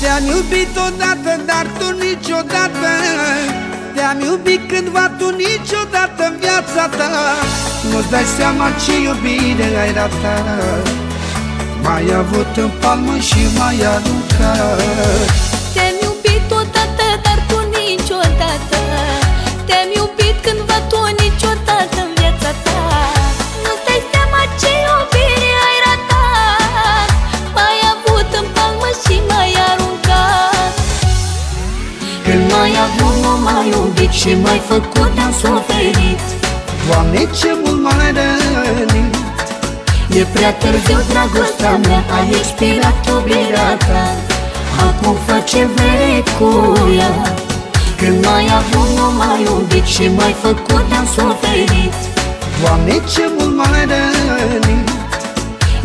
Te-am iubit odată, dar tu niciodată. Te-am iubit cândva, tu niciodată în viața ta. Nu-ți dai seama ce iubire ai ratat M-ai avut în palmă și m-ai aruncat Când m-ai avut, nu m-ai iubit și m-ai făcut de-am suferit. Doamne, ce mult m-ai rănit. E prea târziu, dragostea mea, ai expirat obligata. Acum fă ce vrei cu ea Când m-ai avut, nu m-ai iubit și m-ai făcut de-am suferit. Doamne, ce mult m-ai rănit.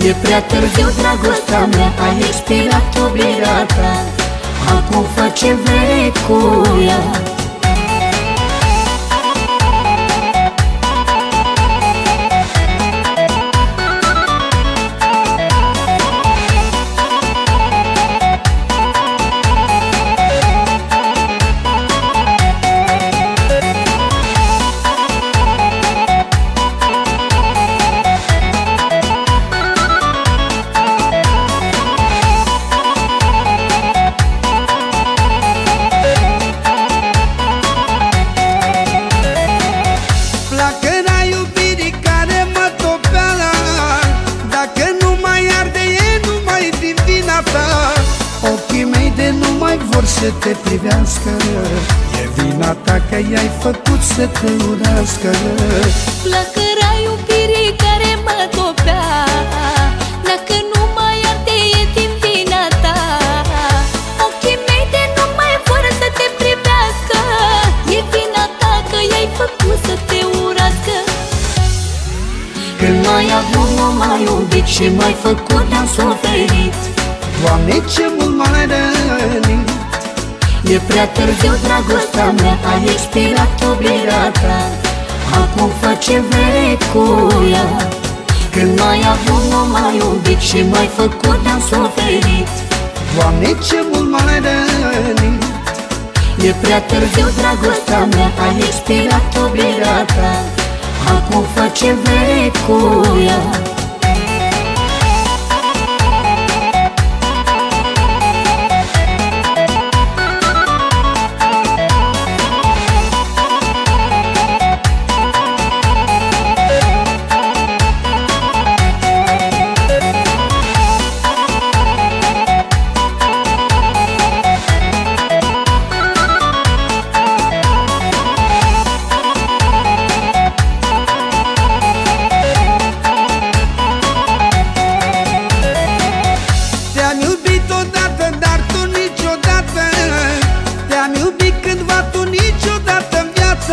E prea târziu, dragostea mea, ai expirat obligata Acum fă ce vrei cu ea mai vor să te privească. E vina ta că i-ai făcut să te urască Flăcăra iubirii care mă topea Dacă nu mai arde e din vina ta. Ochii mei de nu mai vor să te privească E vina ta că i-ai făcut să te urască Când m-ai avut, nu m-ai iubit și m-ai făcut de-am suferit Doamne, ce mult m-ai rănit. E prea târziu, dragostea mea, ai expirat obligata. Acum fă ce vrei cu ea Când m-ai avut, nu m-ai iubit și m-ai făcut de-am suferit. Doamne, ce mult m-ai rănit. E prea târziu, dragostea mea, ai expirat obligata. Acum fă ce vrei cu ea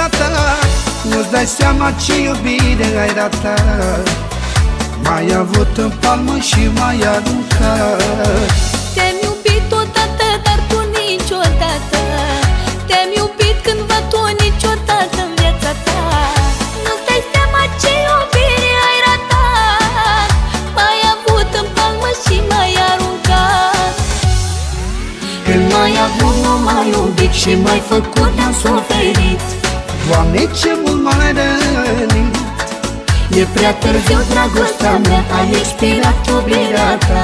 viața ta Nu-ți dai seama ce iubire ai ratat M-ai avut în palmă și m-ai aruncat. Te-am iubit odată, dar tu niciodată. Te-am iubit cândva, tu niciodată în viața ta. Nu-ți dai seama ce iubire ai ratat. M-ai avut în palmă și m-ai aruncat. Când m-ai avut, nu m-ai iubit și m-ai făcut de-am suferit Doamne, ce mult m-ai rănit. E prea târziu, dragostea mea, ai expirat obligata.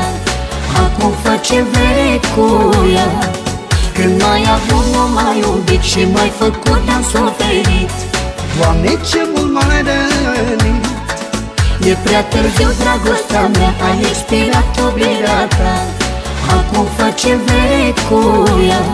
Acum fă ce vrei cu ea. Când m-ai avut, nu m-ai iubit și m-ai făcut de-am suferit. Doamne, ce mult m-ai rănit. E prea târziu, dragostea mea, ai expirat obligata. Acum fă ce vrei cu ea